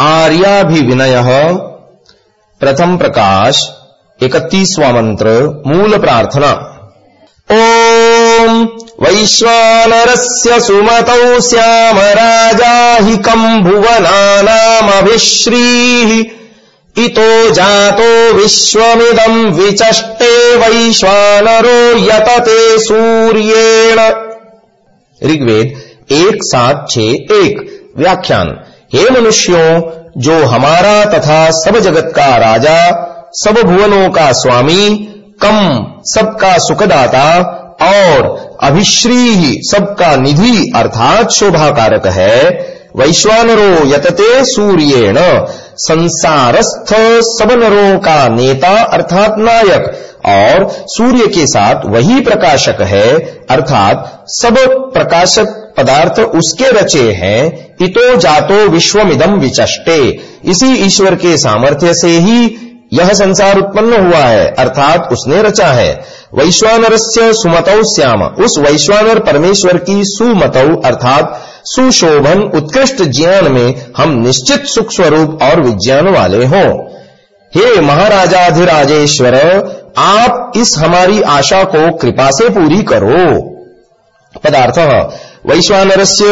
आर्याभिविनय। प्रथम प्रकाश इकतीसवा मंत्र मूल प्रार्थना। ओम वैश्वानरस्य सुमतौ श्याम राजा हि कम् भुवनानामभिश्रीः इतो जातो विश्वमिदम् विचष्टे वैश्वानरो यतते सूर्येण। ऋग्वेद एक सात छ एक, व्याख्यान। हे मनुष्यों, जो हमारा तथा सब जगत का राजा, सब भुवनों का स्वामी, कम सबका सुखदाता और अभिश्री ही सबका निधि अर्थात शोभाकारक है, वैश्वानरो यतते सूर्येण, संसारस्थ सब नरों का नेता अर्थात नायक और सूर्य के साथ वही प्रकाशक है, अर्थात सब प्रकाशक पदार्थ उसके रचे हैं, इतो जातो विश्वमिदम विचष्टे। इसी ईश्वर के सामर्थ्य से ही यह संसार उत्पन्न हुआ है, अर्थात उसने रचा है। वैश्वानर से सुमतौ श्याम। उस वैश्वानर परमेश्वर की सुमतौ, अर्थात सुशोभन, उत्कृष्ट ज्ञान में हम निश्चित सुख स्वरूप और विज्ञान वाले हों। हे महाराजाधिराजेश्वर, आप इस हमारी आशा को कृपा से पूरी करो। पदार्थ वैश्वानरस्य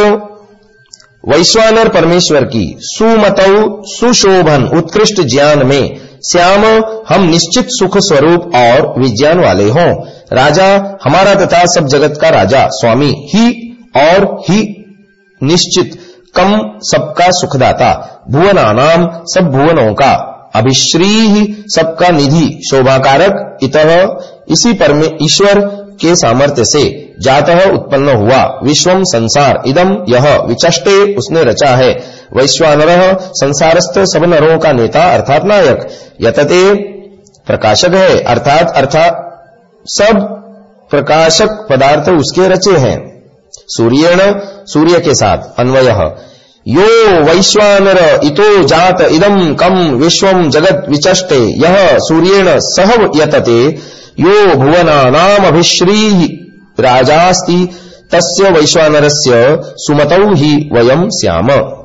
वैश्वानर परमेश्वर की सुमतौ सुशोभन उत्कृष्ट ज्ञान में श्याम, हम निश्चित सुख स्वरूप और विज्ञान वाले हों। राजा, हमारा तथा सब जगत का राजा, स्वामी, ही और ही निश्चित, कम सबका सुखदाता भुवना नाम सब भुवनों का, अभिश्री ही सबका निधि, शोभाकारक, इत इसी परमे ईश्वर के सामर्थ्य से जात उत्पन्न हुआ। विश्वम संसार। इदम यह विचष्टे उसने रचा है। वैश्वानर संसारस्थ सब नरों का नेता अर्थात नायक। यतते प्रकाशक है। अर्थात अर्थात सब प्रकाशक पदार्थ उसके रचे हैं। सूर्यण सूर्य के साथ। अन्वय। यो वैश्वानर इतो जात इदम कम विश्वम जगत विचष्टे। यह सूर्येण सह यतते। यो भुवना नाम अभिश्री राजास्ति तस्य वैश्वानरस्य सुमतौ ही वयम श्याम।